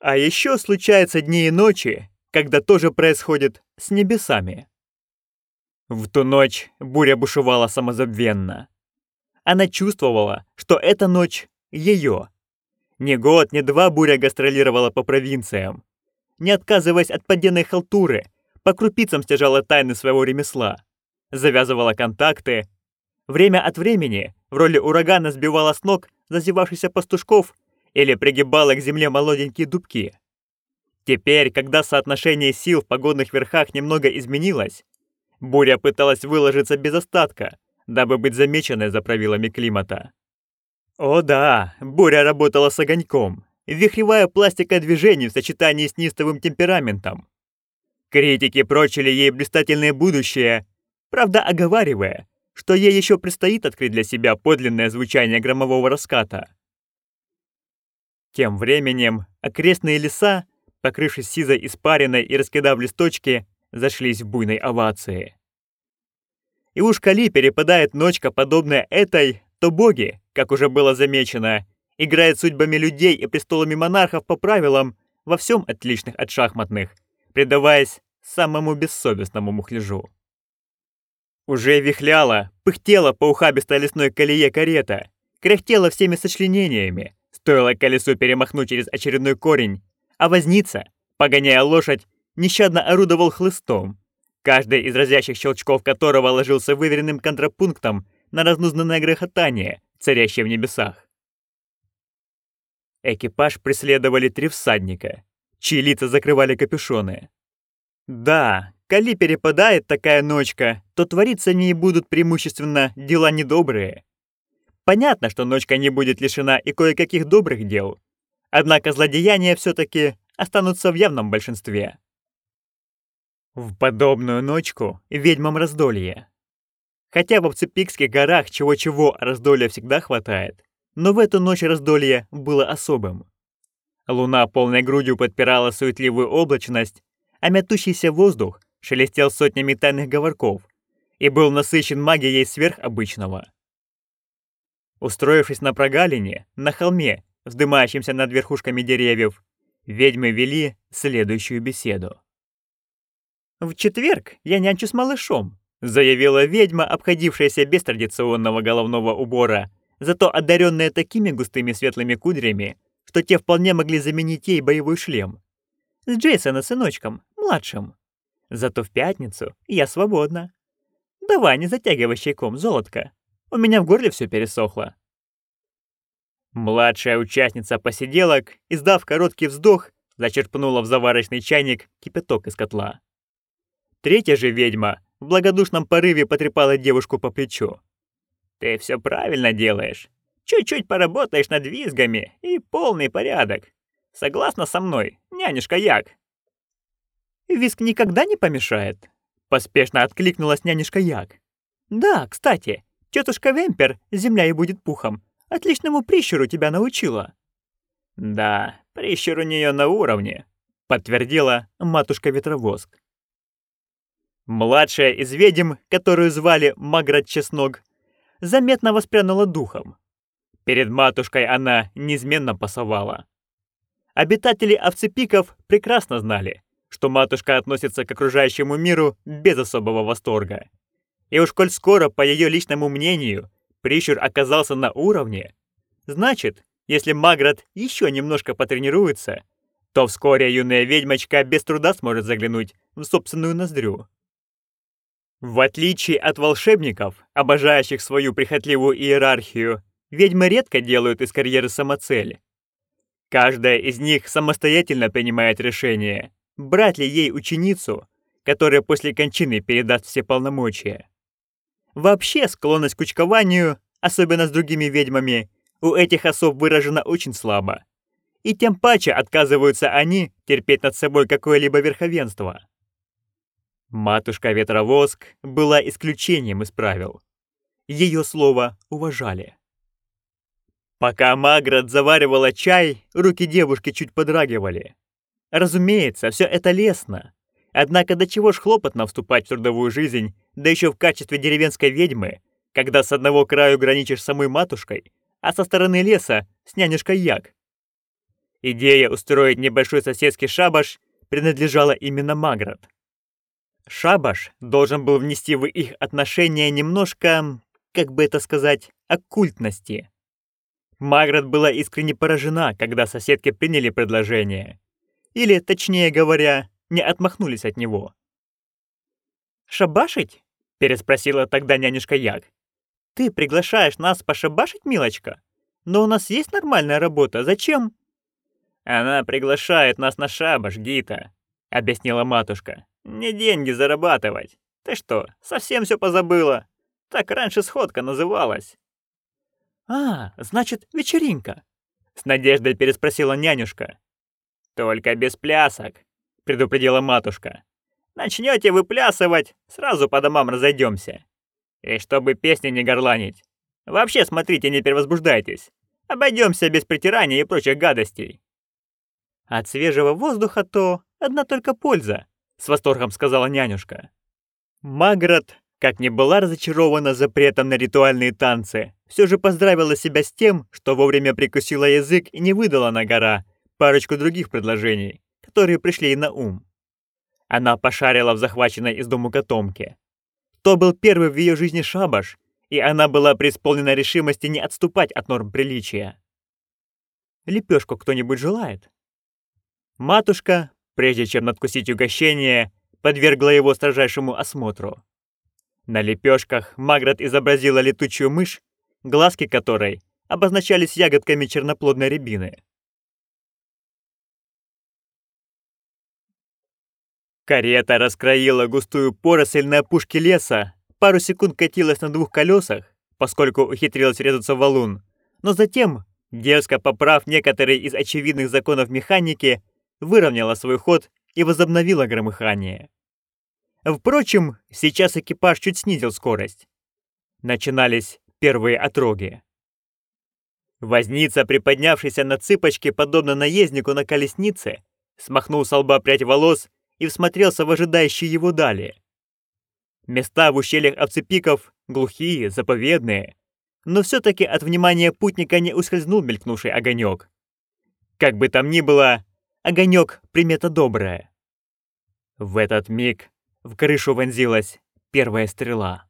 А еще случаются дни и ночи, когда тоже происходит с небесами. В ту ночь буря бушевала самозабвенно. Она чувствовала, что эта ночь ее. Ни год, ни два буря гастролировала по провинциям. Не отказываясь от подденной халтуры, по крупицам стяжала тайны своего ремесла. Завязывала контакты. Время от времени в роли урагана сбивала с ног зазевавшихся пастушков или пригибала к земле молоденькие дубки. Теперь, когда соотношение сил в погодных верхах немного изменилось, буря пыталась выложиться без остатка, дабы быть замеченной за правилами климата. О да, буря работала с огоньком, вихревая пластика движений в сочетании с нистовым темпераментом. Критики прочили ей блистательное будущее, правда оговаривая, что ей еще предстоит открыть для себя подлинное звучание громового раската. Тем временем окрестные леса покрывшись сизой испариной и раскидав листочки, зашлись в буйной овации. И уж коли перепадает ночка, подобная этой, то боги, как уже было замечено, играют судьбами людей и престолами монархов по правилам, во всем отличных от шахматных, предаваясь самому бессовестному мухляжу. Уже вихляла, пыхтела по ухабистой лесной колее карета, кряхтела всеми сочленениями, стоило колесу перемахнуть через очередной корень, а возница, погоняя лошадь, нещадно орудовал хлыстом, каждый из разящих щелчков которого ложился выверенным контрапунктом на разнузнанное грохотание, царящее в небесах. Экипаж преследовали три всадника, чьи лица закрывали капюшоны. Да, коли перепадает такая ночка, то твориться в ней будут преимущественно дела недобрые. Понятно, что ночка не будет лишена и кое-каких добрых дел, Однако злодеяния все-таки останутся в явном большинстве. В подобную ночку ведьмам раздолье. Хотя в Обцепикских горах чего-чего раздолья всегда хватает, но в эту ночь раздолье было особым. Луна полной грудью подпирала суетливую облачность, а мятущийся воздух шелестел сотнями тайных говорков и был насыщен магией сверхобычного. Устроившись на прогалине, на холме, вздымающимся над верхушками деревьев, ведьмы вели следующую беседу. «В четверг я нянчу с малышом», — заявила ведьма, обходившаяся без традиционного головного убора, зато одаренная такими густыми светлыми кудрями, что те вполне могли заменить ей боевой шлем. «С Джейсона сыночком, младшим. Зато в пятницу я свободна. Давай, не затягивай чайком, золотко. У меня в горле все пересохло». Младшая участница посиделок, издав короткий вздох, зачерпнула в заварочный чайник кипяток из котла. Третья же ведьма в благодушном порыве потрепала девушку по плечу. «Ты все правильно делаешь. Чуть-чуть поработаешь над визгами, и полный порядок. Согласна со мной, нянюшка Як?» «Визг никогда не помешает», — поспешно откликнулась нянюшка Як. «Да, кстати, тетушка Вемпер, земля и будет пухом, Отличному прищуру тебя научила». «Да, прищур у нее на уровне», — подтвердила матушка-ветровоск. Младшая из ведьм, которую звали Маград Чеснок, заметно воспрянула духом. Перед матушкой она неизменно пасовала. Обитатели овцепиков прекрасно знали, что матушка относится к окружающему миру без особого восторга. И уж коль скоро, по ее личному мнению, прищур оказался на уровне, значит, если Маград еще немножко потренируется, то вскоре юная ведьмочка без труда сможет заглянуть в собственную ноздрю. В отличие от волшебников, обожающих свою прихотливую иерархию, ведьмы редко делают из карьеры самоцель. Каждая из них самостоятельно принимает решение, брать ли ей ученицу, которая после кончины передаст все полномочия. Вообще, склонность к кучкованию, особенно с другими ведьмами, у этих особ выражена очень слабо. И тем паче отказываются они терпеть над собой какое-либо верховенство. Матушка Ветровоск была исключением из правил. Ее слово уважали. Пока Маград заваривала чай, руки девушки чуть подрагивали. Разумеется, все это лестно. Однако до чего ж хлопотно вступать в трудовую жизнь, да еще в качестве деревенской ведьмы, когда с одного краю граничишь самой матушкой, а со стороны леса с нянюшкой Як. Идея устроить небольшой соседский шабаш принадлежала именно Маград. Шабаш должен был внести в их отношения немножко, как бы это сказать, оккультности. Маград была искренне поражена, когда соседки приняли предложение. Или, точнее говоря, не отмахнулись от него. «Шабашить?» — переспросила тогда нянюшка Як. «Ты приглашаешь нас пошабашить, милочка? Но у нас есть нормальная работа, зачем?» «Она приглашает нас на шабаш, Гита», — объяснила матушка. «Не деньги зарабатывать. Ты что, совсем все позабыла? Так раньше сходка называлась». «А, значит, вечеринка?» — с надеждой переспросила нянюшка. «Только без плясок», — предупредила матушка. Начнете выплясывать, сразу по домам разойдемся. И чтобы песни не горланить. Вообще, смотрите, не перевозбуждайтесь. Обойдемся без притирания и прочих гадостей. От свежего воздуха то одна только польза, с восторгом сказала нянюшка. Маград, как не была разочарована запретом на ритуальные танцы, все же поздравила себя с тем, что вовремя прикусила язык и не выдала на гора парочку других предложений, которые пришли ей на ум. Она пошарила в захваченной из дому котомке. То был первый в ее жизни шабаш, и она была преисполнена решимости не отступать от норм приличия. Лепешку кто-нибудь желает? Матушка, прежде чем надкусить угощение, подвергла его строжайшему осмотру. На лепешках Маград изобразила летучую мышь, глазки которой обозначались ягодками черноплодной рябины. Карета раскроила густую поросль на опушке леса, пару секунд катилась на двух колесах, поскольку ухитрилась резаться в валун, но затем, дерзко поправ некоторые из очевидных законов механики, выровняла свой ход и возобновила громыхание. Впрочем, сейчас экипаж чуть снизил скорость. Начинались первые отроги. Возница, приподнявшийся на цыпочки, подобно наезднику на колеснице, смахнул с лба прядь волос и всмотрелся в ожидающие его далее. Места в ущельях овцепиков глухие, заповедные, но все-таки от внимания путника не ускользнул мелькнувший огонек. Как бы там ни было, огонек примета добрая. В этот миг в крышу вонзилась первая стрела.